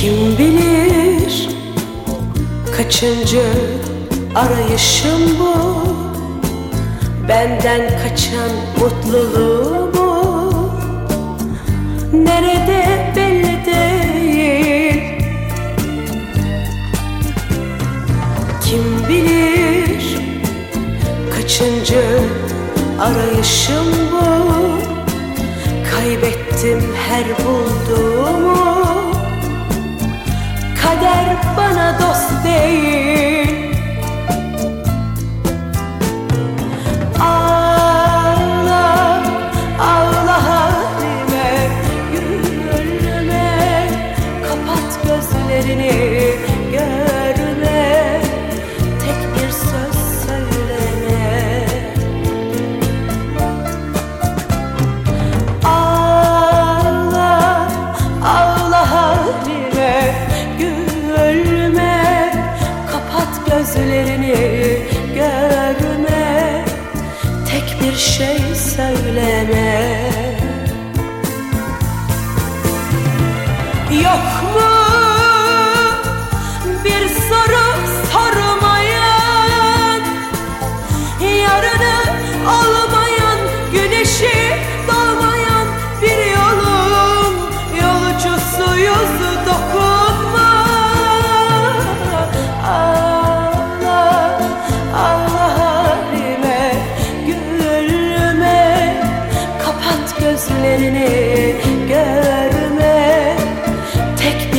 Kim bilir kaçıncı arayışım bu? Benden kaçan mutluluğumu Nerede belli değil. Kim bilir kaçıncı arayışım bu? Kaybettim her bulduğumu bana dost değil şey söyleme. Yok mu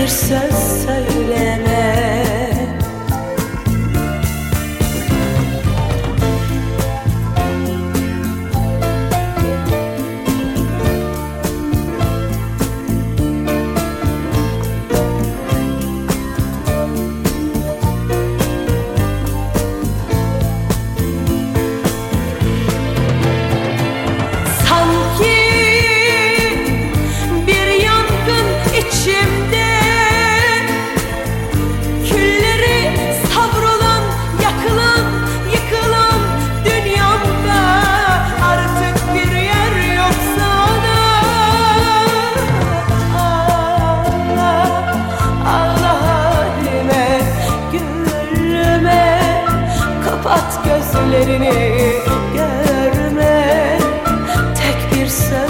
Tek bir Kapat gözlerini görme. Tek bir söz